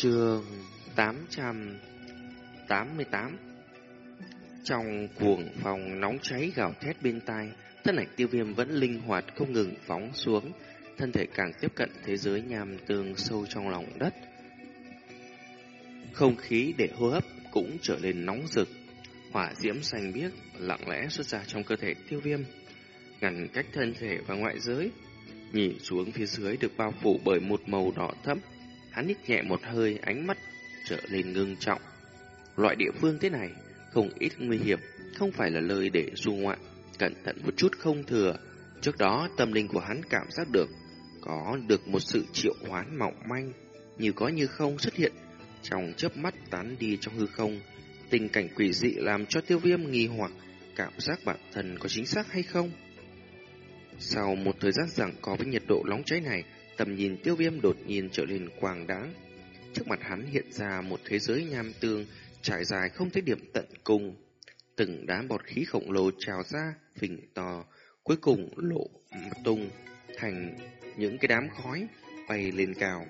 Trường 888 Trong cuồng phòng nóng cháy gào thét bên tai, thân ảnh tiêu viêm vẫn linh hoạt không ngừng phóng xuống, thân thể càng tiếp cận thế giới nham tương sâu trong lòng đất. Không khí để hô hấp cũng trở nên nóng rực, hỏa diễm xanh biếc lặng lẽ xuất ra trong cơ thể tiêu viêm, ngăn cách thân thể và ngoại giới. Nhìn xuống phía dưới được bao phủ bởi một màu đỏ thẫm, hắn hít nhẹ một hơi, ánh mắt trở lên ngưng trọng. Loại địa phương thế này không ít nguy hiểm, không phải là lời để du ngoạn, cẩn thận một chút không thừa. Trước đó tâm linh của hắn cảm giác được có được một sự triệu hoán mỏng manh, như có như không xuất hiện trong chớp mắt tán đi trong hư không. Tình cảnh quỷ dị làm cho tiêu viêm nghi hoặc cảm giác bản thân có chính xác hay không. Sau một thời gian giằng có với nhiệt độ nóng cháy này, tầm nhìn tiêu viêm đột nhiên trở nên quang đáng. Trước mặt hắn hiện ra một thế giới nham tương trải dài không thấy điểm tận cùng. Từng đám bọt khí khổng lồ trào ra, phình to, cuối cùng lộ tung thành những cái đám khói bay lên cao.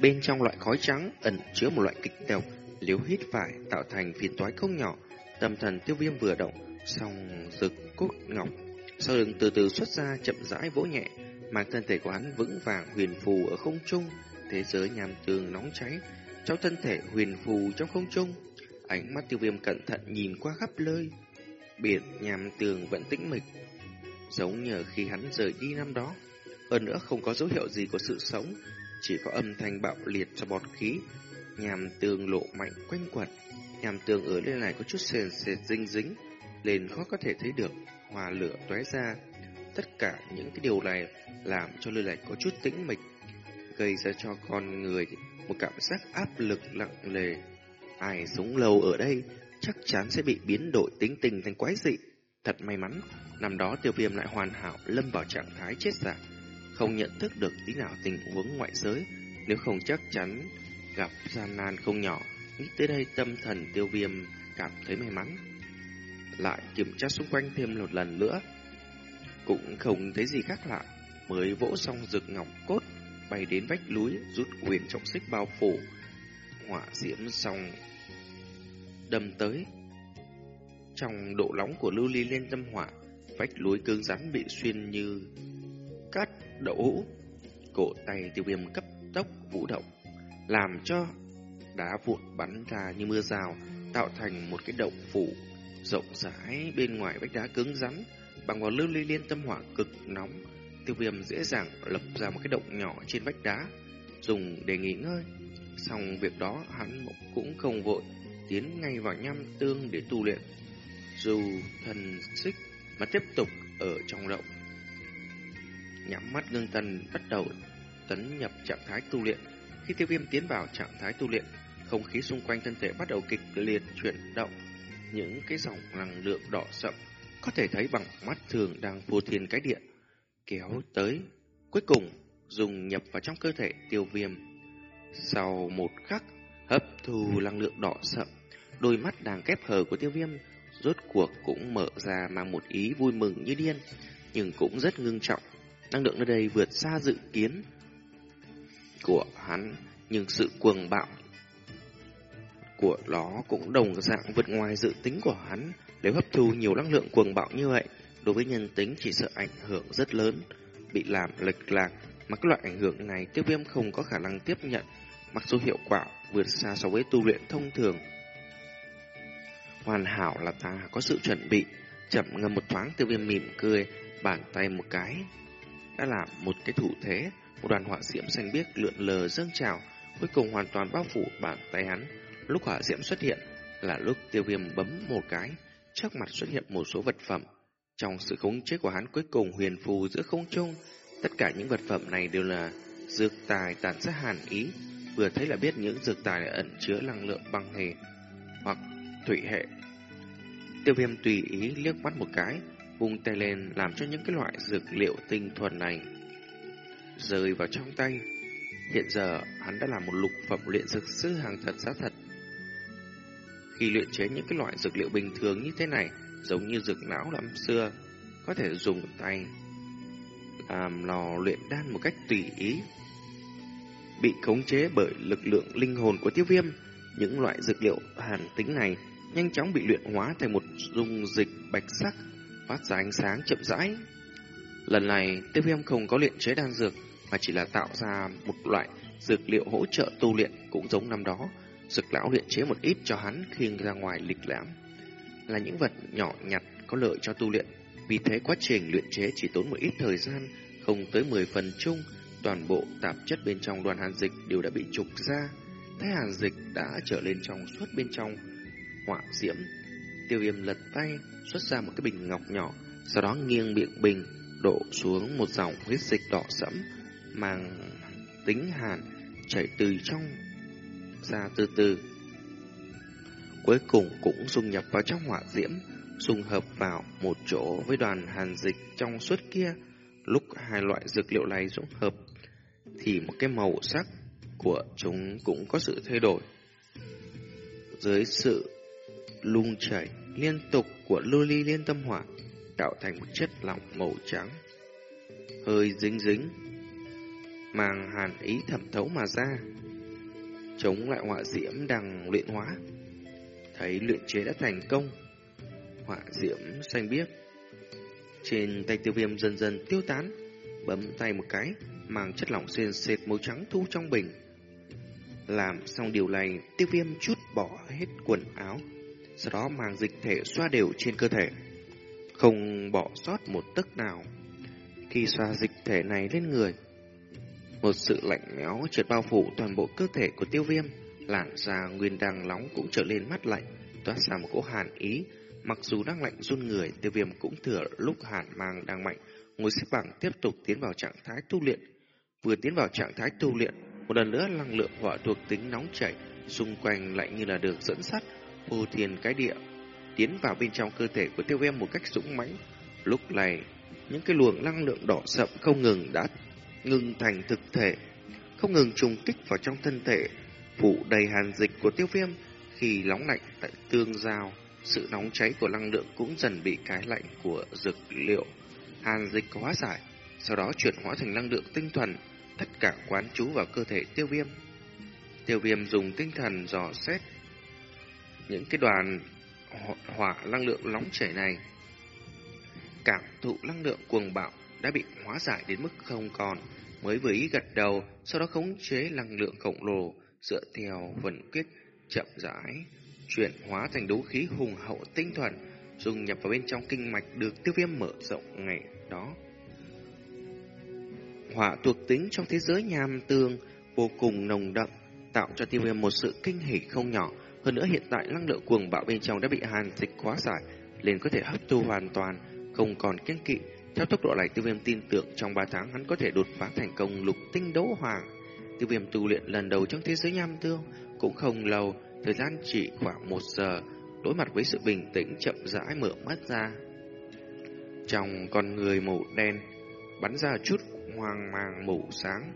Bên trong loại khói trắng ẩn chứa một loại kịch độc, liếu hít phải tạo thành phiền toái không nhỏ. Tâm thần tiêu viêm vừa động, song rực cốt ngọc. Sau lưng từ từ xuất ra chậm rãi vỗ nhẹ, mang thân thể của hắn vững vàng huyền phù ở không trung, thế giới nham tường nóng cháy, trong thân thể huyền phù trong không trung. Ánh mắt tiêu viêm cẩn thận nhìn qua khắp nơi, biển nham tường vẫn tĩnh mịch, giống như khi hắn rời đi năm đó. Hơn nữa không có dấu hiệu gì của sự sống, chỉ có âm thanh bạo liệt cho bọt khí, nham tường lộ mạnh quanh quẩn. Nham tường ở nơi này có chút sền sệt dinh dính, lên khó có thể thấy được hòa lửa tóe ra. Tất cả những cái điều này làm cho lư lạch có chút tĩnh mịch, gây ra cho con người một cảm giác áp lực nặng nề. Ai sống lâu ở đây chắc chắn sẽ bị biến đổi tính tình thành quái dị. Thật may mắn, năm đó tiêu viêm lại hoàn hảo lâm vào trạng thái chết giả, không nhận thức được tí nào tình huống ngoại giới, nếu không chắc chắn gặp gian nan không nhỏ. Nghĩ tới đây tâm thần tiêu viêm cảm thấy may mắn. Lại kiểm tra xung quanh thêm một lần nữa, cũng không thấy gì khác lạ, mới vỗ xong rực ngọc cốt, bay đến vách núi, rút quyền trọng xích bao phủ, hỏa diễm xong đâm tới. Trong độ nóng của lưu ly lên tâm hỏa, vách núi cứng rắn bị xuyên như cát đậu hũ. Cổ tay tiêu viêm cấp tốc vũ động, làm cho đá vụn bắn ra như mưa rào, tạo thành một cái động phủ rộng rãi bên ngoài vách đá cứng rắn, bằng vào lưu ly liên tâm hỏa cực nóng, tiêu viêm dễ dàng lập ra một cái động nhỏ trên vách đá, dùng để nghỉ ngơi. Xong việc đó hắn cũng không vội, tiến ngay vào nham tương để tu luyện. Dù thần xích mà tiếp tục ở trong động. Nhắm mắt ngưng tần bắt đầu tấn nhập trạng thái tu luyện. Khi tiêu viêm tiến vào trạng thái tu luyện, không khí xung quanh thân thể bắt đầu kịch liệt chuyển động. Những cái dòng năng lượng đỏ sậm có thể thấy bằng mắt thường đang vô thiên cái điện kéo tới. Cuối cùng, dùng nhập vào trong cơ thể tiêu viêm. Sau một khắc, hấp thu năng lượng đỏ sậm, đôi mắt đang kép hờ của tiêu viêm rốt cuộc cũng mở ra mang một ý vui mừng như điên, nhưng cũng rất ngưng trọng. Năng lượng nơi đây vượt xa dự kiến của hắn, nhưng sự cuồng bạo của nó cũng đồng dạng vượt ngoài dự tính của hắn. Nếu hấp thu nhiều năng lượng cuồng bạo như vậy, đối với nhân tính chỉ sợ ảnh hưởng rất lớn, bị làm lệch lạc, mà các loại ảnh hưởng này tiêu viêm không có khả năng tiếp nhận, mặc dù hiệu quả vượt xa so với tu luyện thông thường. Hoàn hảo là ta có sự chuẩn bị, chậm ngâm một thoáng tiêu viêm mỉm cười, bàn tay một cái. Đã làm một cái thủ thế, một đoàn họa diễm xanh biếc lượn lờ dâng trào, cuối cùng hoàn toàn bao phủ bàn tay hắn. Lúc họa diễm xuất hiện là lúc tiêu viêm bấm một cái, trước mặt xuất hiện một số vật phẩm. Trong sự khống chế của hắn cuối cùng huyền phù giữa không trung, tất cả những vật phẩm này đều là dược tài tàn sát hàn ý, vừa thấy là biết những dược tài này ẩn chứa năng lượng băng hề hoặc thủy hệ. Tiêu viêm tùy ý liếc mắt một cái, vung tay lên làm cho những cái loại dược liệu tinh thuần này rơi vào trong tay. Hiện giờ hắn đã là một lục phẩm luyện dược sư hàng thật giá thật. Khi luyện chế những cái loại dược liệu bình thường như thế này, giống như dược não năm xưa, có thể dùng tay làm lò luyện đan một cách tùy ý. bị khống chế bởi lực lượng linh hồn của tiêu viêm. Những loại dược liệu hàn tính này nhanh chóng bị luyện hóa thành một dung dịch bạch sắc, phát ra ánh sáng chậm rãi. Lần này, tiêu viêm không có luyện chế đan dược, mà chỉ là tạo ra một loại dược liệu hỗ trợ tu luyện cũng giống năm đó. Dực lão luyện chế một ít cho hắn khi ra ngoài lịch lãm. Là những vật nhỏ nhặt có lợi cho tu luyện. Vì thế quá trình luyện chế chỉ tốn một ít thời gian, không tới 10 phần chung, toàn bộ tạp chất bên trong đoàn hàn dịch đều đã bị trục ra. Thái hàn dịch đã trở lên trong suốt bên trong họa diễm. Tiêu viêm lật tay, xuất ra một cái bình ngọc nhỏ, sau đó nghiêng miệng bình, đổ xuống một dòng huyết dịch đỏ sẫm, mang tính hàn chảy từ trong ra từ từ. Cuối cùng cũng dung nhập vào trong hỏa diễm, dung hợp vào một chỗ với đoàn hàn dịch trong suốt kia. Lúc hai loại dược liệu này dung hợp, thì một cái màu sắc của chúng cũng có sự thay đổi. Dưới sự lung chảy liên tục của lưu ly liên tâm hỏa tạo thành một chất lỏng màu trắng, hơi dính dính, mang hàn ý thẩm thấu mà ra, chống lại họa diễm đang luyện hóa. Thấy luyện chế đã thành công, họa diễm xanh biếc trên tay tiêu viêm dần dần tiêu tán, bấm tay một cái, mang chất lỏng sền sệt màu trắng thu trong bình. Làm xong điều này, tiêu viêm chút bỏ hết quần áo, sau đó mang dịch thể xoa đều trên cơ thể, không bỏ sót một tấc nào. Khi xoa dịch thể này lên người, một sự lạnh lẽo trượt bao phủ toàn bộ cơ thể của tiêu viêm, làn da nguyên đang nóng cũng trở lên mắt lạnh, toát ra một cỗ hàn ý. Mặc dù đang lạnh run người, tiêu viêm cũng thừa lúc hàn mang đang mạnh, ngồi xếp bằng tiếp tục tiến vào trạng thái tu luyện. Vừa tiến vào trạng thái tu luyện, một lần nữa năng lượng hỏa thuộc tính nóng chảy xung quanh lại như là được dẫn sắt vô thiền cái địa tiến vào bên trong cơ thể của tiêu viêm một cách dũng mãnh. Lúc này, những cái luồng năng lượng đỏ sậm không ngừng đã ngừng thành thực thể, không ngừng trùng kích vào trong thân thể, phủ đầy hàn dịch của tiêu viêm khi nóng lạnh tại tương giao. Sự nóng cháy của năng lượng cũng dần bị cái lạnh của dược liệu hàn dịch hóa giải, sau đó chuyển hóa thành năng lượng tinh thuần, tất cả quán trú vào cơ thể tiêu viêm. Tiêu viêm dùng tinh thần dò xét những cái đoàn hỏa năng lượng nóng chảy này. Cảm thụ năng lượng cuồng bạo đã bị hóa giải đến mức không còn, mới vừa ý gật đầu, sau đó khống chế năng lượng khổng lồ dựa theo vận quyết chậm rãi, chuyển hóa thành đấu khí hùng hậu tinh thuần, dung nhập vào bên trong kinh mạch được tiêu viêm mở rộng ngày đó. Hỏa thuộc tính trong thế giới nham tương vô cùng nồng đậm, tạo cho tiêu viêm một sự kinh hỉ không nhỏ. Hơn nữa hiện tại năng lượng cuồng bạo bên trong đã bị hàn dịch hóa giải, liền có thể hấp thu hoàn toàn, không còn kiên kỵ. Theo tốc độ này, tiêu viêm tin tưởng trong 3 tháng hắn có thể đột phá thành công lục tinh đấu hoàng. Tiêu viêm tu luyện lần đầu trong thế giới nham tương cũng không lâu, thời gian chỉ khoảng một giờ, đối mặt với sự bình tĩnh chậm rãi mở mắt ra. Trong con người màu đen, bắn ra chút hoang mang màu sáng.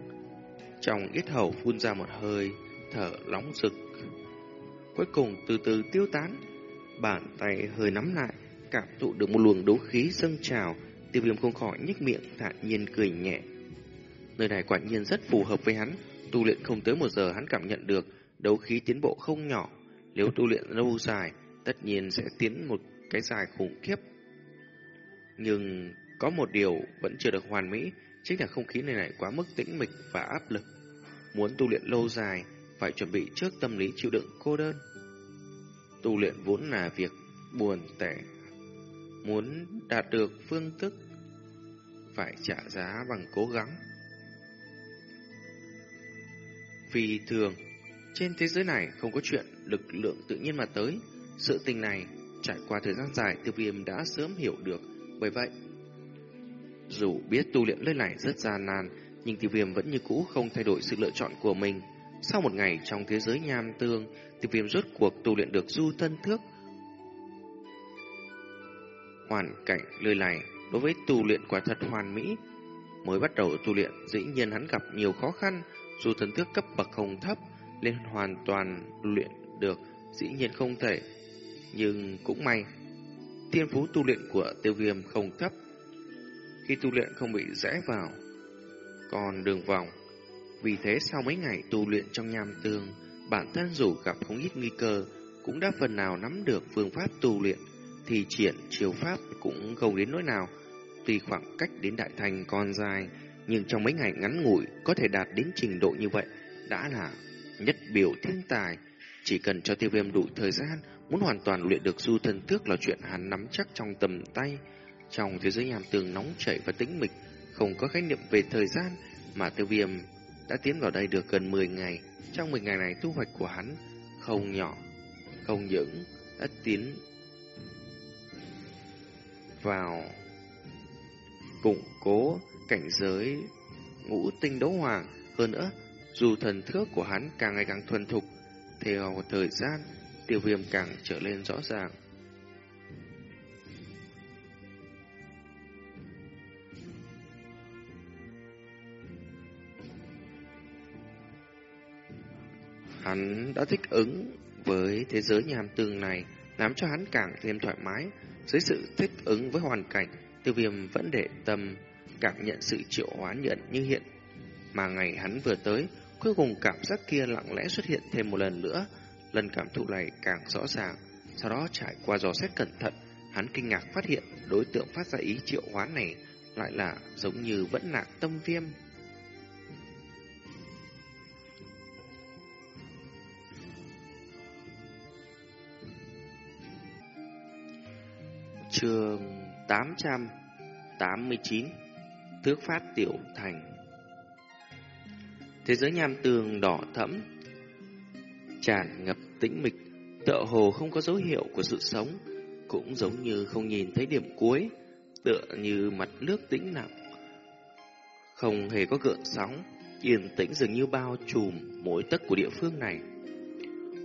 Trong yết hầu phun ra một hơi, thở nóng rực. Cuối cùng từ từ tiêu tán, bàn tay hơi nắm lại, cảm thụ được một luồng đấu khí dâng trào, tiêu viêm không khỏi nhếch miệng thản nhiên cười nhẹ. Nơi này quả nhiên rất phù hợp với hắn, tu luyện không tới một giờ hắn cảm nhận được đấu khí tiến bộ không nhỏ. Nếu tu luyện lâu dài, tất nhiên sẽ tiến một cái dài khủng khiếp. Nhưng có một điều vẫn chưa được hoàn mỹ, chính là không khí nơi này quá mức tĩnh mịch và áp lực. Muốn tu luyện lâu dài, phải chuẩn bị trước tâm lý chịu đựng cô đơn. Tu luyện vốn là việc buồn tẻ. Muốn đạt được phương thức, phải trả giá bằng cố gắng. Vì thường, trên thế giới này không có chuyện lực lượng tự nhiên mà tới. Sự tình này, trải qua thời gian dài, tiêu viêm đã sớm hiểu được. Bởi vậy, dù biết tu luyện nơi này rất gian nan, nhưng tiêu viêm vẫn như cũ không thay đổi sự lựa chọn của mình. Sau một ngày trong thế giới nham tương, tiêu viêm rốt cuộc tu luyện được du thân thước. Hoàn cảnh nơi này đối với tu luyện quả thật hoàn mỹ. Mới bắt đầu tu luyện, dĩ nhiên hắn gặp nhiều khó khăn, dù thần thức cấp bậc không thấp, nên hoàn toàn luyện được, dĩ nhiên không thể. Nhưng cũng may, thiên phú tu luyện của tiêu viêm không thấp, khi tu luyện không bị rẽ vào. Còn đường vòng, Vì thế sau mấy ngày tu luyện trong nham tường, bản thân dù gặp không ít nguy cơ, cũng đã phần nào nắm được phương pháp tu luyện, thì triển chiều pháp cũng không đến nỗi nào. Tuy khoảng cách đến đại thành còn dài, nhưng trong mấy ngày ngắn ngủi có thể đạt đến trình độ như vậy đã là nhất biểu thiên tài. Chỉ cần cho tiêu viêm đủ thời gian, muốn hoàn toàn luyện được du thần thước là chuyện hắn nắm chắc trong tầm tay. Trong thế giới nhàm tường nóng chảy và tĩnh mịch, không có khái niệm về thời gian mà tiêu viêm đã tiến vào đây được gần 10 ngày. Trong 10 ngày này thu hoạch của hắn không nhỏ, không những đã tiến vào củng cố cảnh giới ngũ tinh đấu hoàng. Hơn nữa, dù thần thước của hắn càng ngày càng thuần thục, theo thời gian, tiêu viêm càng trở lên rõ ràng. Hắn đã thích ứng với thế giới nhàm tường này, làm cho hắn càng thêm thoải mái. Dưới sự thích ứng với hoàn cảnh, tiêu viêm vẫn để tâm cảm nhận sự triệu hoán nhận như hiện. Mà ngày hắn vừa tới, cuối cùng cảm giác kia lặng lẽ xuất hiện thêm một lần nữa. Lần cảm thụ này càng rõ ràng. Sau đó trải qua dò xét cẩn thận, hắn kinh ngạc phát hiện đối tượng phát ra ý triệu hoán này lại là giống như vẫn nạn tâm viêm. Trường 889 Thước phát tiểu thành. Thế giới nham tường đỏ thẫm, Tràn ngập tĩnh mịch, Tựa hồ không có dấu hiệu của sự sống, Cũng giống như không nhìn thấy điểm cuối, Tựa như mặt nước tĩnh lặng. Không hề có gợn sóng, Yên tĩnh dường như bao trùm mỗi tấc của địa phương này.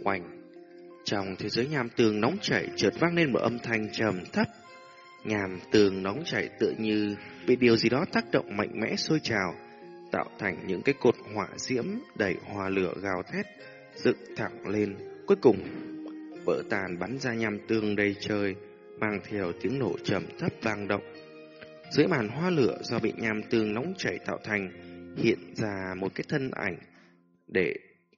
Oanh Trong thế giới nham tường nóng chảy, chợt vang lên một âm thanh trầm thấp. Nhàm tường nóng chảy tựa như bị điều gì đó tác động mạnh mẽ sôi trào, tạo thành những cái cột hỏa diễm đẩy hòa lửa gào thét, dựng thẳng lên, cuối cùng vỡ tàn bắn ra nhằm tường đầy trời, mang theo tiếng nổ trầm thấp vang động. Dưới màn hoa lửa do bị nham tường nóng chảy tạo thành, hiện ra một cái thân ảnh để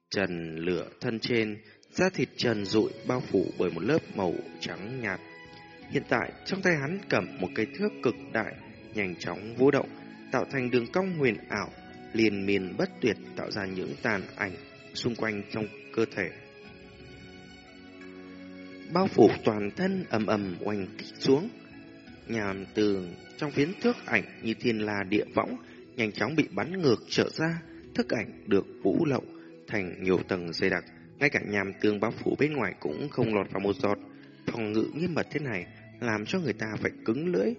trần lửa thân trên, da thịt trần rụi bao phủ bởi một lớp màu trắng nhạt. Hiện tại, trong tay hắn cầm một cây thước cực đại, nhanh chóng vô động, tạo thành đường cong huyền ảo, liền miền bất tuyệt tạo ra những tàn ảnh xung quanh trong cơ thể. Bao phủ toàn thân ầm ầm oanh kích xuống, nhàm tường trong phiến thước ảnh như thiên la địa võng, nhanh chóng bị bắn ngược trở ra, thức ảnh được vũ lậu thành nhiều tầng dày đặc, ngay cả nhàm tường bao phủ bên ngoài cũng không lọt vào một giọt. Phòng ngự nghiêm mật thế này làm cho người ta phải cứng lưỡi.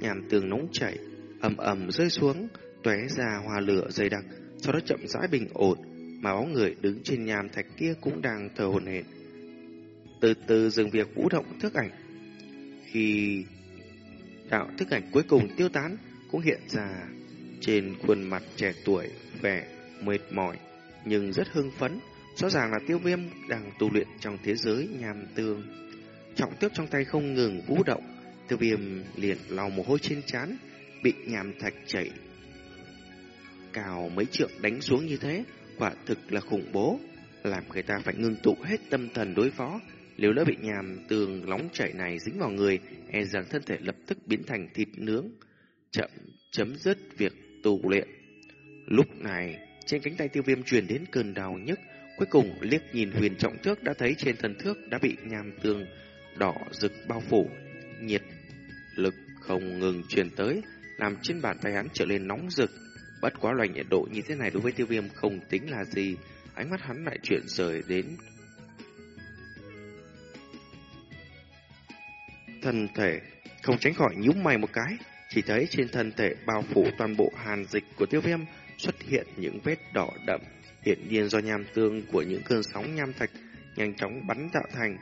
Nhàm tường nóng chảy, ầm ầm rơi xuống, tóe ra hoa lửa dày đặc, sau đó chậm rãi bình ổn, mà bóng người đứng trên nhàm thạch kia cũng đang thở hổn hển. Từ từ dừng việc vũ động thức ảnh. Khi đạo thức ảnh cuối cùng tiêu tán, cũng hiện ra trên khuôn mặt trẻ tuổi vẻ mệt mỏi nhưng rất hưng phấn, rõ ràng là tiêu viêm đang tu luyện trong thế giới nham tường. Trọng tước trong tay không ngừng vũ động, tiêu viêm liền lau mồ hôi trên trán, bị nhàm thạch chảy. Cào mấy trượng đánh xuống như thế, quả thực là khủng bố, làm người ta phải ngưng tụ hết tâm thần đối phó. Nếu lỡ bị nhàm tường nóng chảy này dính vào người, e rằng thân thể lập tức biến thành thịt nướng, chậm chấm dứt việc tu luyện. Lúc này, trên cánh tay tiêu viêm truyền đến cơn đau nhức, cuối cùng liếc nhìn huyền trọng thước đã thấy trên thân thước đã bị nhàm tường đỏ rực bao phủ, nhiệt lực không ngừng truyền tới, làm trên bàn tay hắn trở lên nóng rực. Bất quá loài nhiệt độ như thế này đối với tiêu viêm không tính là gì, ánh mắt hắn lại chuyển rời đến thân thể, không tránh khỏi nhúng mày một cái, chỉ thấy trên thân thể bao phủ toàn bộ hàn dịch của tiêu viêm xuất hiện những vết đỏ đậm, hiện nhiên do nham tương của những cơn sóng nham thạch nhanh chóng bắn tạo thành.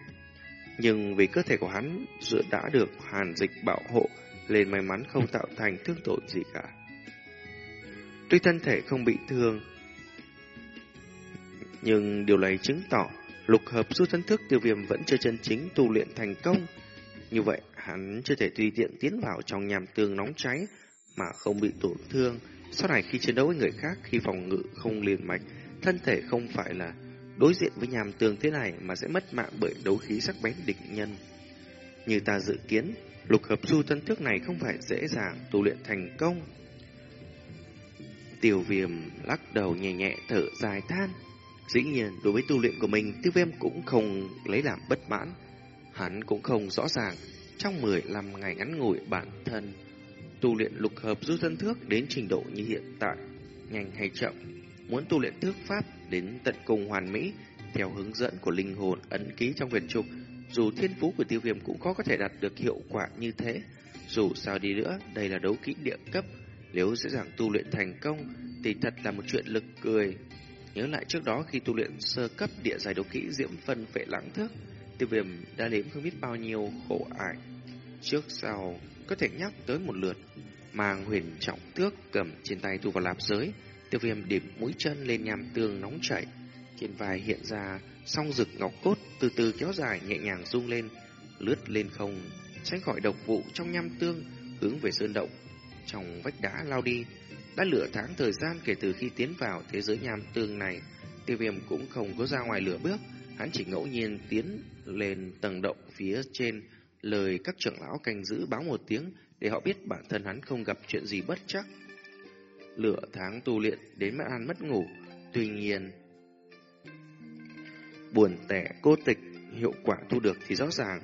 Nhưng vì cơ thể của hắn dựa đã được hàn dịch bảo hộ, nên may mắn không tạo thành thương tổn gì cả. Tuy thân thể không bị thương, nhưng điều này chứng tỏ lục hợp du thân thức tiêu viêm vẫn chưa chân chính tu luyện thành công. Như vậy, hắn chưa thể tùy tiện tiến vào trong nhàm tường nóng cháy mà không bị tổn thương. Sau này khi chiến đấu với người khác, khi phòng ngự không liền mạch, thân thể không phải là đối diện với nhàm tường thế này mà sẽ mất mạng bởi đấu khí sắc bén địch nhân. Như ta dự kiến, lục hợp du tân thức này không phải dễ dàng tu luyện thành công. tiểu viêm lắc đầu nhẹ nhẹ thở dài than. Dĩ nhiên, đối với tu luyện của mình, tiêu viêm cũng không lấy làm bất mãn. Hắn cũng không rõ ràng, trong 15 ngày ngắn ngủi bản thân, tu luyện lục hợp du thân thước đến trình độ như hiện tại, nhanh hay chậm. Muốn tu luyện thước pháp đến tận cùng hoàn mỹ, theo hướng dẫn của linh hồn ấn ký trong quyển trục, dù thiên phú của tiêu viêm cũng khó có thể đạt được hiệu quả như thế. Dù sao đi nữa, đây là đấu kỹ địa cấp, nếu dễ dàng tu luyện thành công thì thật là một chuyện lực cười. Nhớ lại trước đó khi tu luyện sơ cấp địa giải đấu kỹ diễm phân phệ lãng thước, tiêu viêm đã nếm không biết bao nhiêu khổ ải. Trước sau có thể nhắc tới một lượt, mang huyền trọng tước cầm trên tay tu vào lạp giới, tiêu viêm điểm mũi chân lên nhàm tường nóng chảy. Trên vai hiện ra song rực ngọc cốt từ từ kéo dài nhẹ nhàng rung lên, lướt lên không, tránh khỏi độc vụ trong nham tương, hướng về sơn động. Trong vách đá lao đi, đã lửa tháng thời gian kể từ khi tiến vào thế giới nham tương này, tiêu viêm cũng không có ra ngoài lửa bước, hắn chỉ ngẫu nhiên tiến lên tầng động phía trên, lời các trưởng lão canh giữ báo một tiếng để họ biết bản thân hắn không gặp chuyện gì bất chắc. Lửa tháng tu luyện đến mất ăn mất ngủ, tuy nhiên buồn tẻ cô tịch, hiệu quả thu được thì rõ ràng.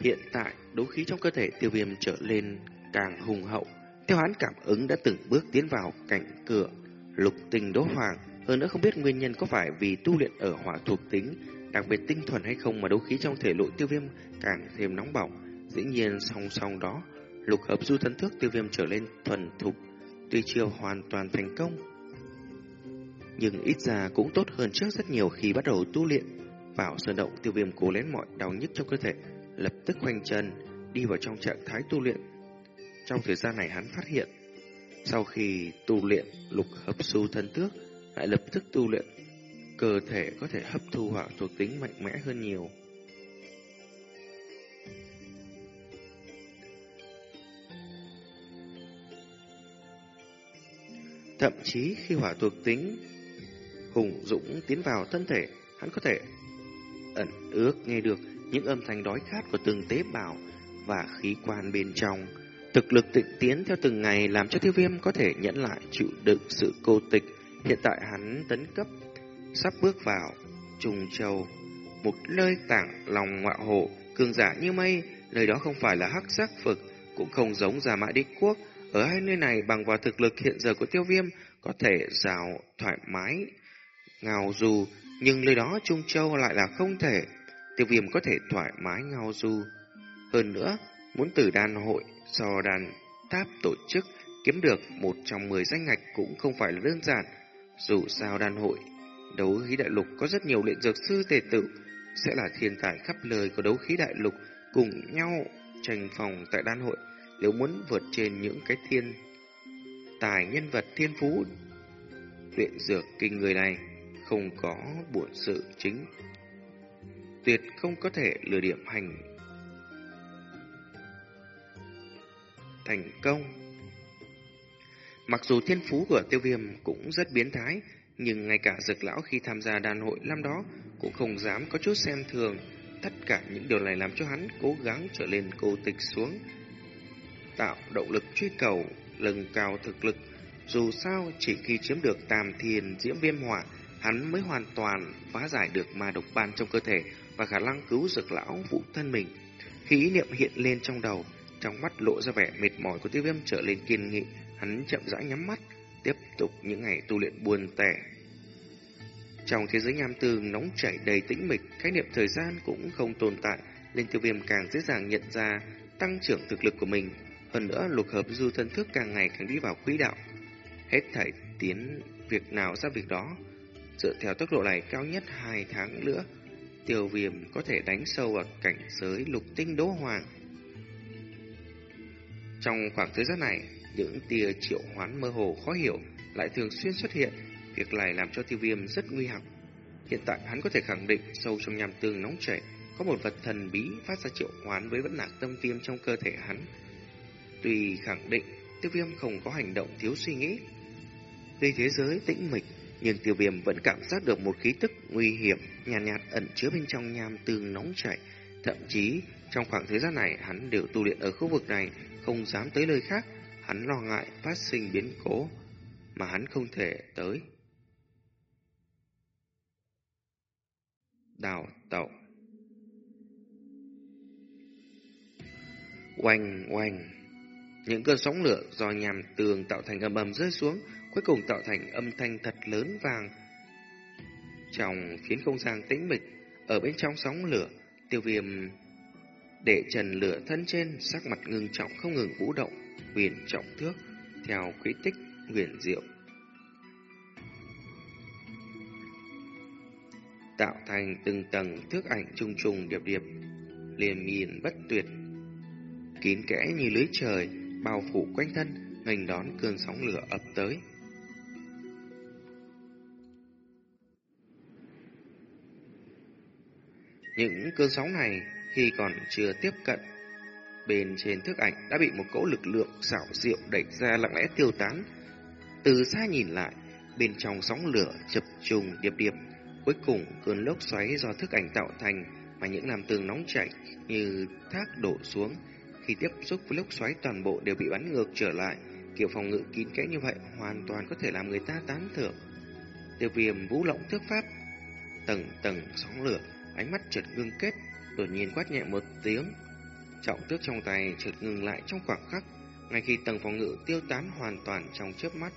Hiện tại, đấu khí trong cơ thể tiêu viêm trở lên càng hùng hậu. Theo hắn cảm ứng đã từng bước tiến vào cảnh cửa lục tình đố hoàng. Hơn nữa không biết nguyên nhân có phải vì tu luyện ở hỏa thuộc tính, đặc biệt tinh thuần hay không mà đấu khí trong thể lộ tiêu viêm càng thêm nóng bỏng. Dĩ nhiên song song đó, lục hợp du thân thức tiêu viêm trở lên thuần thục, tuy chưa hoàn toàn thành công. Nhưng ít ra cũng tốt hơn trước rất nhiều khi bắt đầu tu luyện. Vào sơn động tiêu viêm cố lén mọi đau nhức trong cơ thể, lập tức khoanh chân, đi vào trong trạng thái tu luyện. Trong thời gian này hắn phát hiện, sau khi tu luyện lục hợp du thân tước, lại lập tức tu luyện, cơ thể có thể hấp thu hỏa thuộc tính mạnh mẽ hơn nhiều. Thậm chí khi hỏa thuộc tính hùng dũng tiến vào thân thể, hắn có thể ẩn ước nghe được những âm thanh đói khát của từng tế bào và khí quan bên trong. Thực lực tịnh tiến theo từng ngày làm cho tiêu viêm có thể nhẫn lại chịu đựng sự cô tịch. Hiện tại hắn tấn cấp, sắp bước vào Trùng Châu, một nơi tảng lòng ngọa hộ, cường giả như mây, nơi đó không phải là hắc sắc vực, cũng không giống giả mã đế quốc. Ở hai nơi này bằng vào thực lực hiện giờ của tiêu viêm có thể rào thoải mái, ngào dù, nhưng nơi đó Trung Châu lại là không thể. Tiêu viêm có thể thoải mái ngao du. Hơn nữa, muốn từ đàn hội do đàn tháp tổ chức kiếm được một trong mười danh ngạch cũng không phải là đơn giản. Dù sao đàn hội, đấu khí đại lục có rất nhiều luyện dược sư tề tự sẽ là thiên tài khắp lời của đấu khí đại lục cùng nhau tranh phòng tại đan hội. Nếu muốn vượt trên những cái thiên tài nhân vật thiên phú luyện dược kinh người này, không có buồn sự chính tuyệt không có thể lừa điểm hành thành công. Mặc dù thiên phú của tiêu viêm cũng rất biến thái, nhưng ngay cả dược lão khi tham gia đàn hội năm đó cũng không dám có chút xem thường. Tất cả những điều này làm cho hắn cố gắng trở lên cô tịch xuống, tạo động lực truy cầu, lưng cao thực lực. Dù sao, chỉ khi chiếm được tam thiền diễm viêm hỏa, hắn mới hoàn toàn phá giải được ma độc ban trong cơ thể và khả năng cứu dược lão vũ thân mình. Khi ý niệm hiện lên trong đầu, trong mắt lộ ra vẻ mệt mỏi của tiêu viêm trở lên kiên nghị, hắn chậm rãi nhắm mắt, tiếp tục những ngày tu luyện buồn tẻ. Trong thế giới nham tương nóng chảy đầy tĩnh mịch, khái niệm thời gian cũng không tồn tại, nên tiêu viêm càng dễ dàng nhận ra tăng trưởng thực lực của mình. Hơn nữa, lục hợp du thân thức càng ngày càng đi vào quỹ đạo. Hết thảy tiến việc nào ra việc đó. Dựa theo tốc độ này cao nhất 2 tháng nữa, tiêu viêm có thể đánh sâu vào cảnh giới lục tinh đố hoàng. Trong khoảng thời gian này, những tia triệu hoán mơ hồ khó hiểu lại thường xuyên xuất hiện. Việc này làm cho tiêu viêm rất nguy hiểm. Hiện tại hắn có thể khẳng định sâu trong nham tương nóng chảy có một vật thần bí phát ra triệu hoán với vẫn lạc tâm viêm trong cơ thể hắn. Tuy khẳng định tiêu viêm không có hành động thiếu suy nghĩ. Tuy thế giới tĩnh mịch, nhưng tiêu viêm vẫn cảm giác được một khí tức nguy hiểm, nhàn nhạt, nhạt ẩn chứa bên trong nham tương nóng chảy. Thậm chí, trong khoảng thời gian này, hắn đều tu luyện ở khu vực này, không dám tới nơi khác. Hắn lo ngại phát sinh biến cố, mà hắn không thể tới. Đào tẩu Oanh oanh những cơn sóng lửa do nhàm tường tạo thành âm ầm rơi xuống Cuối cùng tạo thành âm thanh thật lớn vàng. Trong phiến không gian tĩnh mịch Ở bên trong sóng lửa Tiêu viêm để trần lửa thân trên Sắc mặt ngưng trọng không ngừng vũ động Huyền trọng thước Theo quý tích huyền diệu. Tạo thành từng tầng thước ảnh trùng trùng điệp điệp Liền miền bất tuyệt kín kẽ như lưới trời, bao phủ quanh thân, ngành đón cơn sóng lửa ập tới. Những cơn sóng này khi còn chưa tiếp cận, bên trên thức ảnh đã bị một cỗ lực lượng xảo diệu đẩy ra lặng lẽ tiêu tán. Từ xa nhìn lại, bên trong sóng lửa chập trùng điệp điệp, cuối cùng cơn lốc xoáy do thức ảnh tạo thành mà những làm tường nóng chảy như thác đổ xuống, khi tiếp xúc với lốc xoáy toàn bộ đều bị bắn ngược trở lại. Kiểu phòng ngự kín kẽ như vậy hoàn toàn có thể làm người ta tán thưởng. Tiêu viêm vũ lộng thước pháp, tầng tầng sóng lửa, ánh mắt chợt ngưng kết, đột nhiên quát nhẹ một tiếng. Trọng tước trong tay chợt ngừng lại trong khoảng khắc, ngay khi tầng phòng ngự tiêu tán hoàn toàn trong chớp mắt.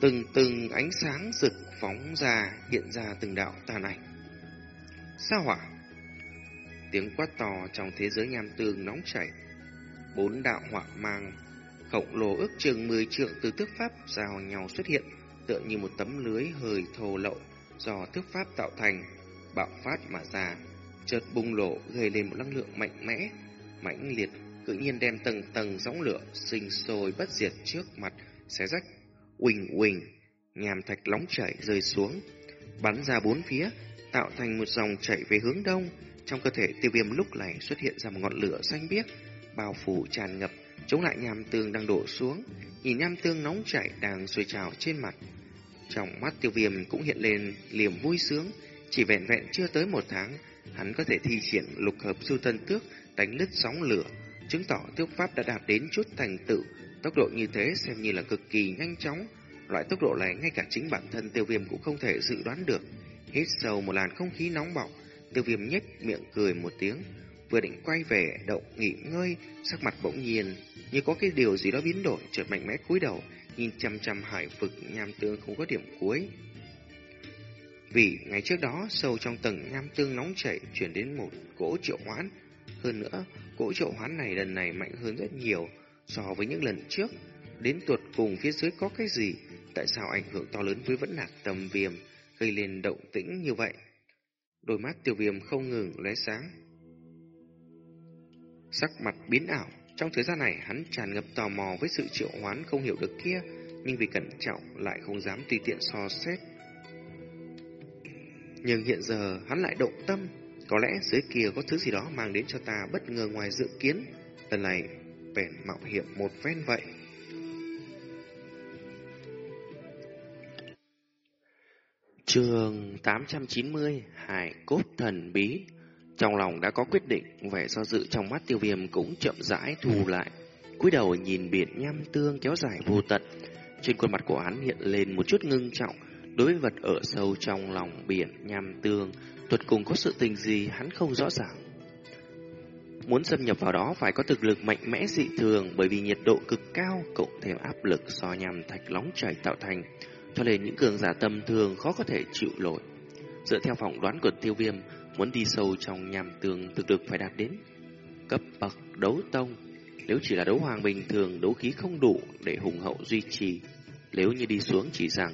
Từng từng ánh sáng rực phóng ra hiện ra từng đạo tàn ảnh. Sao hỏa Tiếng quát to trong thế giới nham tương nóng chảy. Bốn đạo họa mang khổng lồ ước chừng 10 trượng từ thức pháp giao nhau xuất hiện, tựa như một tấm lưới hơi thô lậu do thức pháp tạo thành, bạo phát mà ra, chợt bùng nổ gây lên một năng lượng mạnh mẽ, mãnh liệt, tự nhiên đem tầng tầng sóng lửa sinh sôi bất diệt trước mặt, xé rách, uỳnh uỳnh, nhàm thạch nóng chảy rơi xuống, bắn ra bốn phía, tạo thành một dòng chảy về hướng đông, trong cơ thể tiêu viêm lúc này xuất hiện ra một ngọn lửa xanh biếc, bao phủ tràn ngập, chống lại nham tương đang đổ xuống, nhìn nham tương nóng chảy đang sôi trào trên mặt. Trong mắt tiêu viêm cũng hiện lên liềm vui sướng, chỉ vẹn vẹn chưa tới một tháng, hắn có thể thi triển lục hợp siêu thân tước đánh lứt sóng lửa, chứng tỏ tiêu pháp đã đạt đến chút thành tựu, tốc độ như thế xem như là cực kỳ nhanh chóng. Loại tốc độ này ngay cả chính bản thân tiêu viêm cũng không thể dự đoán được. Hít sâu một làn không khí nóng bỏng, Tiêu viêm nhếch miệng cười một tiếng, vừa định quay về động nghỉ ngơi, sắc mặt bỗng nhiên như có cái điều gì đó biến đổi, chợt mạnh mẽ cúi đầu, nhìn chăm chăm hải vực nham tương không có điểm cuối. Vì ngày trước đó, sâu trong tầng nham tương nóng chảy chuyển đến một cỗ triệu hoán. Hơn nữa, cỗ triệu hoán này lần này mạnh hơn rất nhiều so với những lần trước. Đến tuột cùng phía dưới có cái gì? Tại sao ảnh hưởng to lớn với vẫn lạc tầm viêm, gây lên động tĩnh như vậy? Đôi mắt tiêu viêm không ngừng lóe sáng. Sắc mặt biến ảo, trong thời gian này hắn tràn ngập tò mò với sự triệu hoán không hiểu được kia, nhưng vì cẩn trọng lại không dám tùy tiện so xét. Nhưng hiện giờ hắn lại động tâm, có lẽ dưới kia có thứ gì đó mang đến cho ta bất ngờ ngoài dự kiến, lần này bèn mạo hiểm một phen vậy. Trường 890 Hải cốt thần bí. Trong lòng đã có quyết định, Vẻ do dự trong mắt tiêu viêm cũng chậm rãi thu lại. Cúi đầu nhìn biển nham tương kéo dài vô tận. Trên khuôn mặt của hắn hiện lên một chút ngưng trọng. Đối với vật ở sâu trong lòng biển nham tương, Tuột cùng có sự tình gì hắn không rõ ràng. Muốn xâm nhập vào đó phải có thực lực mạnh mẽ dị thường, Bởi vì nhiệt độ cực cao Cộng thêm áp lực do nhằm thạch nóng chảy tạo thành cho nên những cường giả tầm thường khó có thể chịu nổi. Dựa theo phỏng đoán của tiêu viêm, muốn đi sâu trong nhàm tường thực lực phải đạt đến cấp bậc đấu tông. Nếu chỉ là đấu hoàng bình thường, đấu khí không đủ để hùng hậu duy trì. Nếu như đi xuống chỉ rằng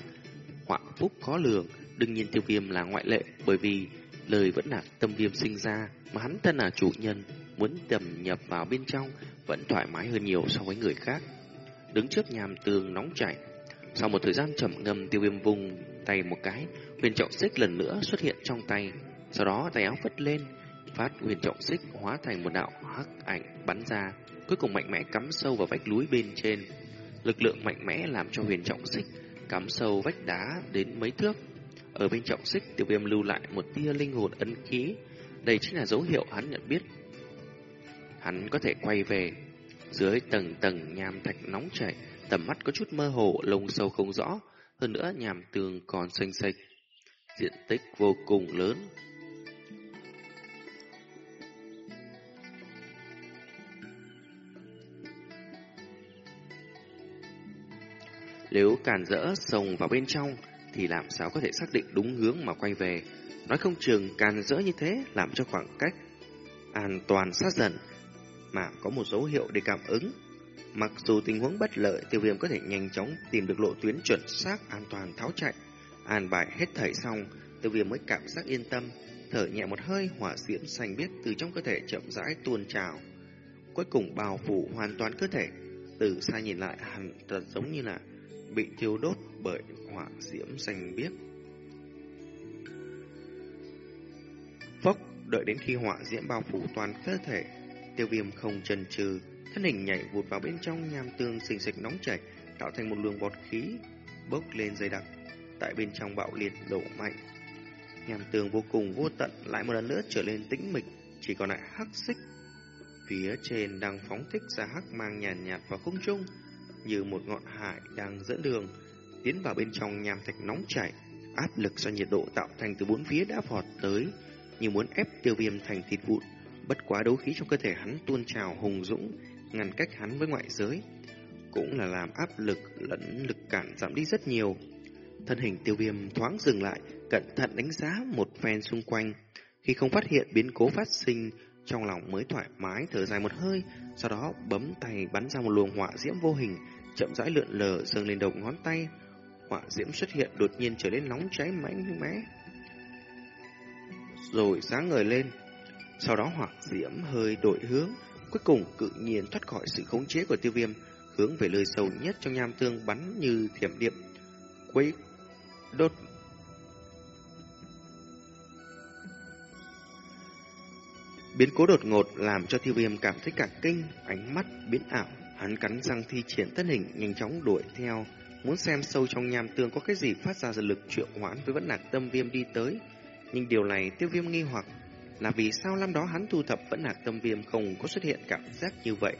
họa phúc khó lường, đương nhiên tiêu viêm là ngoại lệ bởi vì lời vẫn là tâm viêm sinh ra mà hắn thân là chủ nhân muốn đầm nhập vào bên trong vẫn thoải mái hơn nhiều so với người khác. Đứng trước nhàm tường nóng chảy, sau một thời gian trầm ngâm tiêu viêm vùng tay một cái, huyền trọng xích lần nữa xuất hiện trong tay. Sau đó tay áo phất lên, phát huyền trọng xích hóa thành một đạo hắc ảnh bắn ra, cuối cùng mạnh mẽ cắm sâu vào vách núi bên trên. Lực lượng mạnh mẽ làm cho huyền trọng xích cắm sâu vách đá đến mấy thước. Ở bên trọng xích, tiêu viêm lưu lại một tia linh hồn ấn ký. Đây chính là dấu hiệu hắn nhận biết. Hắn có thể quay về. Dưới tầng tầng nham thạch nóng chảy, tầm mắt có chút mơ hồ, lông sâu không rõ. Hơn nữa nhàm tường còn xanh xanh. Diện tích vô cùng lớn, Nếu càn rỡ sông vào bên trong thì làm sao có thể xác định đúng hướng mà quay về. Nói không chừng càn rỡ như thế làm cho khoảng cách an toàn sát dần mà có một dấu hiệu để cảm ứng. Mặc dù tình huống bất lợi, tiêu viêm có thể nhanh chóng tìm được lộ tuyến chuẩn xác an toàn tháo chạy. An bài hết thảy xong, tiêu viêm mới cảm giác yên tâm, thở nhẹ một hơi hỏa diễm xanh biếc từ trong cơ thể chậm rãi tuôn trào. Cuối cùng bao phủ hoàn toàn cơ thể, từ xa nhìn lại hẳn thật giống như là bị thiêu đốt bởi hỏa diễm xanh biếc. Phốc, đợi đến khi hỏa diễm bao phủ toàn cơ thể, tiêu viêm không chần chừ, thân hình nhảy vụt vào bên trong nham tương xình xịch nóng chảy, tạo thành một luồng bọt khí bốc lên dày đặc, tại bên trong bạo liệt đổ mạnh. Nham tương vô cùng vô tận lại một lần nữa trở lên tĩnh mịch, chỉ còn lại hắc xích. Phía trên đang phóng thích ra hắc mang nhàn nhạt, nhạt vào không trung, như một ngọn hải đang dẫn đường tiến vào bên trong nham thạch nóng chảy. Áp lực do nhiệt độ tạo thành từ bốn phía đã vọt tới, như muốn ép tiêu viêm thành thịt vụn. Bất quá đấu khí trong cơ thể hắn tuôn trào hùng dũng, ngăn cách hắn với ngoại giới. Cũng là làm áp lực lẫn lực cản giảm đi rất nhiều. Thân hình tiêu viêm thoáng dừng lại, cẩn thận đánh giá một phen xung quanh. Khi không phát hiện biến cố phát sinh, trong lòng mới thoải mái thở dài một hơi, sau đó bấm tay bắn ra một luồng hỏa diễm vô hình, chậm rãi lượn lờ dâng lên đầu ngón tay. Hỏa diễm xuất hiện đột nhiên trở nên nóng cháy mãnh mẽ. Rồi sáng ngời lên. Sau đó hỏa diễm hơi đổi hướng, cuối cùng cự nhiên thoát khỏi sự khống chế của tiêu viêm, hướng về nơi sâu nhất trong nham tương bắn như thiểm điện. Quấy đốt Biến cố đột ngột làm cho tiêu viêm cảm thấy cả kinh, ánh mắt biến ảo. Hắn cắn răng thi triển thân hình, nhanh chóng đuổi theo, muốn xem sâu trong nham tương có cái gì phát ra dần lực triệu hoãn với vẫn lạc tâm viêm đi tới. Nhưng điều này tiêu viêm nghi hoặc là vì sao năm đó hắn thu thập vẫn hạc tâm viêm không có xuất hiện cảm giác như vậy.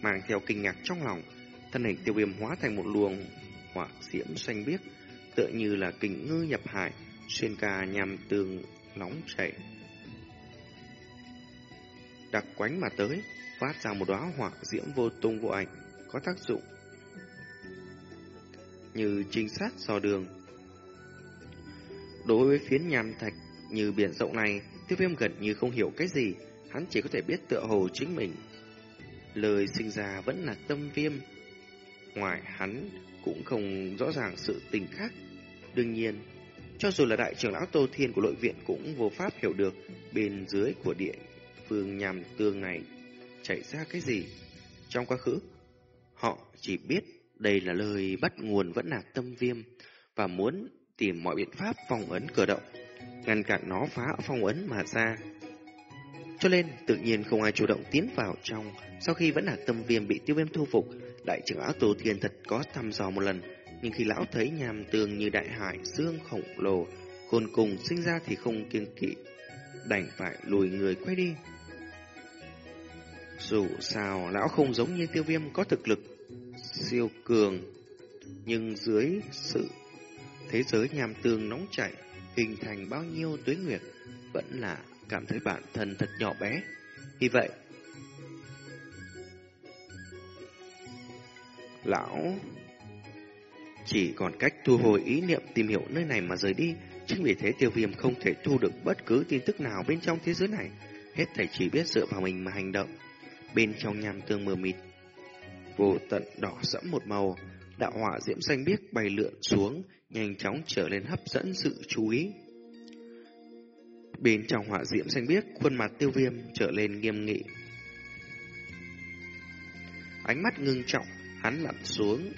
Mang theo kinh ngạc trong lòng, thân hình tiêu viêm hóa thành một luồng hỏa diễm xanh biếc, tựa như là kình ngư nhập hải, xuyên ca nhằm tường nóng chảy đặc quánh mà tới, phát ra một đóa hỏa diễm vô tung vô ảnh, có tác dụng như trinh sát dò đường. Đối với phiến nham thạch như biển rộng này, tiêu viêm gần như không hiểu cái gì, hắn chỉ có thể biết tựa hồ chính mình. Lời sinh ra vẫn là tâm viêm, ngoài hắn cũng không rõ ràng sự tình khác. Đương nhiên, cho dù là đại trưởng lão Tô Thiên của nội viện cũng vô pháp hiểu được bên dưới của địa phương nhằm tương này chạy ra cái gì. Trong quá khứ, họ chỉ biết đây là lời bắt nguồn vẫn là tâm viêm và muốn tìm mọi biện pháp phòng ấn cờ động, ngăn cản nó phá phong ấn mà ra. Cho nên tự nhiên không ai chủ động tiến vào trong sau khi vẫn là tâm viêm bị tiêu viêm thu phục. Đại trưởng lão tổ Thiên thật có thăm dò một lần, nhưng khi lão thấy nhàm tường như đại hải xương khổng lồ, khôn cùng sinh ra thì không kiêng kỵ, đành phải lùi người quay đi. Dù sao, lão không giống như tiêu viêm có thực lực siêu cường, nhưng dưới sự thế giới nhàm tường nóng chảy, hình thành bao nhiêu tuế nguyệt, vẫn là cảm thấy bản thân thật nhỏ bé. Vì vậy, lão chỉ còn cách thu hồi ý niệm tìm hiểu nơi này mà rời đi. Chính vì thế tiêu viêm không thể thu được bất cứ tin tức nào bên trong thế giới này. Hết thảy chỉ biết dựa vào mình mà hành động bên trong nham tương mờ mịt. Vô tận đỏ sẫm một màu, đạo hỏa diễm xanh biếc bay lượn xuống, nhanh chóng trở lên hấp dẫn sự chú ý. Bên trong hỏa diễm xanh biếc, khuôn mặt tiêu viêm trở lên nghiêm nghị. Ánh mắt ngưng trọng, hắn lặn xuống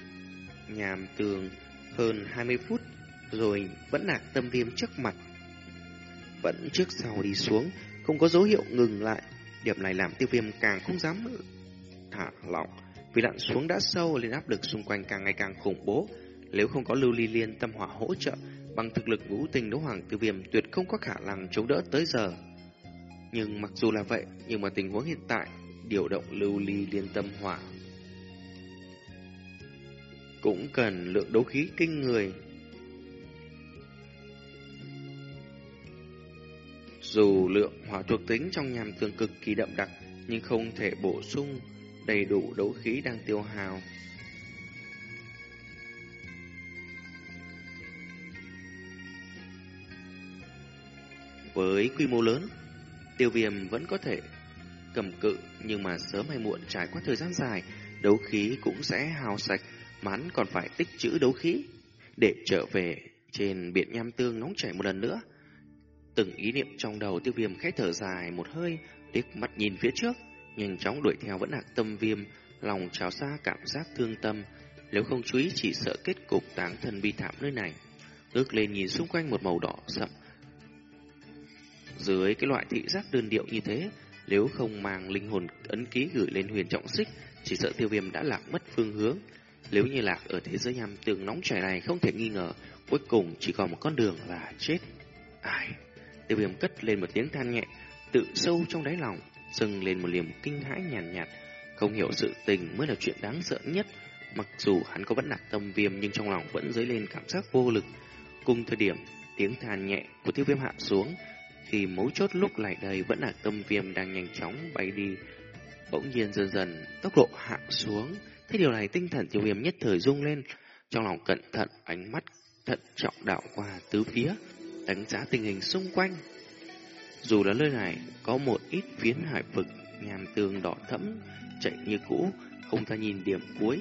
nhàm tường hơn 20 phút, rồi vẫn lạc tâm viêm trước mặt. Vẫn trước sau đi xuống, không có dấu hiệu ngừng lại. Điểm này làm tiêu viêm càng không dám thả lỏng. Vì lặn xuống đã sâu lên áp lực xung quanh càng ngày càng khủng bố. Nếu không có lưu ly liên tâm hỏa hỗ trợ, bằng thực lực ngũ tình đấu hoàng tiêu viêm tuyệt không có khả năng chống đỡ tới giờ. Nhưng mặc dù là vậy, nhưng mà tình huống hiện tại, điều động lưu ly liên tâm hỏa cũng cần lượng đấu khí kinh người. Dù lượng hỏa thuộc tính trong nhàm tương cực kỳ đậm đặc, nhưng không thể bổ sung đầy đủ đấu khí đang tiêu hào. Với quy mô lớn, tiêu viêm vẫn có thể cầm cự, nhưng mà sớm hay muộn trải qua thời gian dài, đấu khí cũng sẽ hao sạch, mà hắn còn phải tích trữ đấu khí để trở về trên biển nham tương nóng chảy một lần nữa. Từng ý niệm trong đầu tiêu viêm khẽ thở dài một hơi, liếc mắt nhìn phía trước, nhanh chóng đuổi theo vẫn hạc tâm viêm, lòng trào xa cảm giác thương tâm. Nếu không chú ý chỉ sợ kết cục táng thân bi thảm nơi này. Ngước lên nhìn xung quanh một màu đỏ sậm. Dưới cái loại thị giác đơn điệu như thế, nếu không mang linh hồn ấn ký gửi lên huyền trọng xích, chỉ sợ tiêu viêm đã lạc mất phương hướng. Nếu như lạc ở thế giới nham tường nóng chảy này không thể nghi ngờ, cuối cùng chỉ còn một con đường là chết. Ai? Tiêu viêm cất lên một tiếng than nhẹ, tự sâu trong đáy lòng, dâng lên một niềm kinh hãi nhàn nhạt, nhạt. Không hiểu sự tình mới là chuyện đáng sợ nhất. Mặc dù hắn có vẫn nặng tâm viêm nhưng trong lòng vẫn dấy lên cảm giác vô lực. Cùng thời điểm, tiếng than nhẹ của tiêu viêm hạ xuống, khi mấu chốt lúc lại đây vẫn là tâm viêm đang nhanh chóng bay đi. Bỗng nhiên dần dần, tốc độ hạ xuống, Thế điều này tinh thần tiêu viêm nhất thời rung lên, trong lòng cẩn thận, ánh mắt thận trọng đạo qua tứ phía, đánh giá tình hình xung quanh. Dù là nơi này có một ít phiến hải vực, nhàm tường đỏ thẫm, chạy như cũ, không ta nhìn điểm cuối.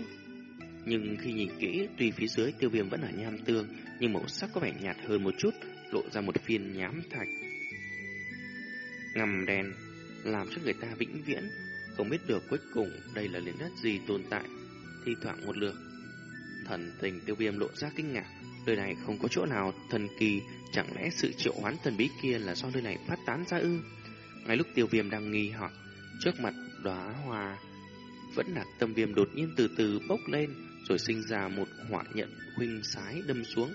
Nhưng khi nhìn kỹ, tuy phía dưới tiêu viêm vẫn là nham tương, nhưng màu sắc có vẻ nhạt hơn một chút, lộ ra một phiên nhám thạch. Ngầm đen, làm cho người ta vĩnh viễn, không biết được cuối cùng đây là liền đất gì tồn tại thi thoảng một lượt. Thần tình tiêu viêm lộ ra kinh ngạc, nơi này không có chỗ nào thần kỳ, chẳng lẽ sự triệu hoán thần bí kia là do nơi này phát tán ra ư? Ngay lúc tiêu viêm đang nghi hoặc, trước mặt đóa hoa vẫn là tâm viêm đột nhiên từ từ bốc lên, rồi sinh ra một hỏa nhận huynh sái đâm xuống.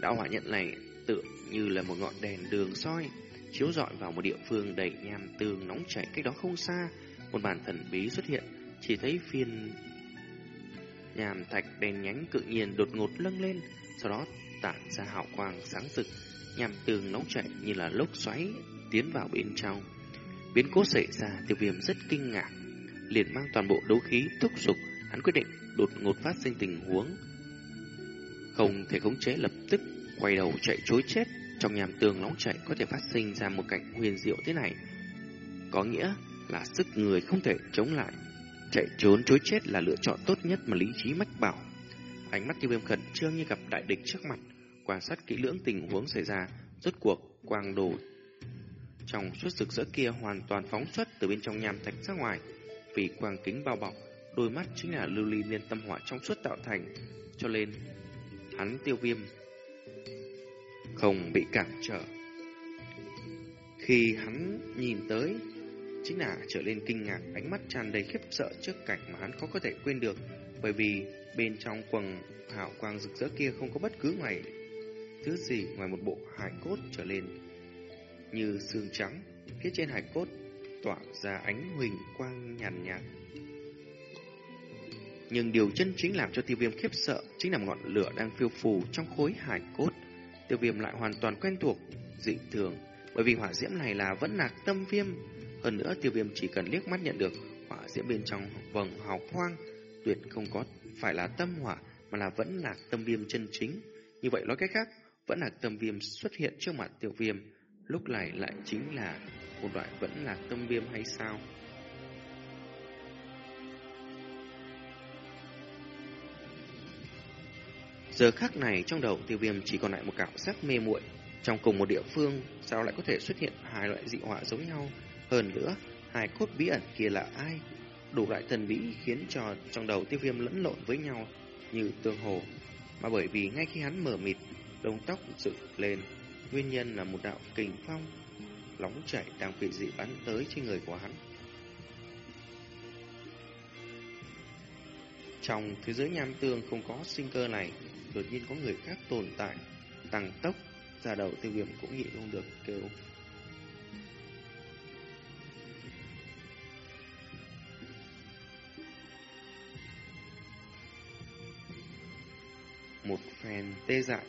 Đạo hỏa nhận này tựa như là một ngọn đèn đường soi, chiếu rọi vào một địa phương đầy nham tường nóng chảy cách đó không xa. Một bản thần bí xuất hiện, chỉ thấy phiên nham thạch đen nhánh cự nhiên đột ngột lâng lên, sau đó tản ra hào quang sáng rực, nham tường nóng chảy như là lốc xoáy tiến vào bên trong. Biến cố xảy ra, tiêu viêm rất kinh ngạc, liền mang toàn bộ đấu khí thúc giục, hắn quyết định đột ngột phát sinh tình huống. Không thể khống chế lập tức quay đầu chạy chối chết, trong nhàm tường nóng chảy có thể phát sinh ra một cảnh huyền diệu thế này. Có nghĩa là sức người không thể chống lại Chạy trốn chối chết là lựa chọn tốt nhất mà lý trí mách bảo. Ánh mắt tiêu viêm khẩn trương như gặp đại địch trước mặt, quan sát kỹ lưỡng tình huống xảy ra, rốt cuộc quang đồ trong suốt rực rỡ kia hoàn toàn phóng xuất từ bên trong nham thạch ra ngoài. Vì quang kính bao bọc, đôi mắt chính là lưu ly liên tâm hỏa trong suốt tạo thành, cho nên hắn tiêu viêm không bị cản trở. Khi hắn nhìn tới chính là trở lên kinh ngạc, ánh mắt tràn đầy khiếp sợ trước cảnh mà hắn khó có thể quên được, bởi vì bên trong quần hào quang rực rỡ kia không có bất cứ ngoài thứ gì ngoài một bộ hài cốt trở lên như xương trắng, phía trên hài cốt tỏa ra ánh huỳnh quang nhàn nhạt, nhạt. Nhưng điều chân chính làm cho tiêu viêm khiếp sợ chính là ngọn lửa đang phiêu phù trong khối hải cốt. Tiêu viêm lại hoàn toàn quen thuộc, dị thường, bởi vì hỏa diễm này là vẫn là tâm viêm hơn nữa tiêu viêm chỉ cần liếc mắt nhận được hỏa diễm bên trong vầng hào quang tuyệt không có phải là tâm hỏa mà là vẫn là tâm viêm chân chính. Như vậy nói cách khác, vẫn là tâm viêm xuất hiện trước mặt tiêu viêm, lúc này lại chính là một loại vẫn là tâm viêm hay sao? Giờ khắc này trong đầu tiêu viêm chỉ còn lại một cảm giác mê muội Trong cùng một địa phương, sao lại có thể xuất hiện hai loại dị họa giống nhau? Hơn nữa, hai cốt bí ẩn kia là ai? Đủ loại thần bí khiến cho trong đầu tiêu viêm lẫn lộn với nhau như tương hồ. Mà bởi vì ngay khi hắn mở mịt, đông tóc dựng lên, nguyên nhân là một đạo kình phong nóng chảy đang bị dị bắn tới trên người của hắn. Trong thế giới nham tương không có sinh cơ này, đột nhiên có người khác tồn tại, tăng tốc, ra đầu tiêu viêm cũng nhịn không được kêu. Một phen tê dại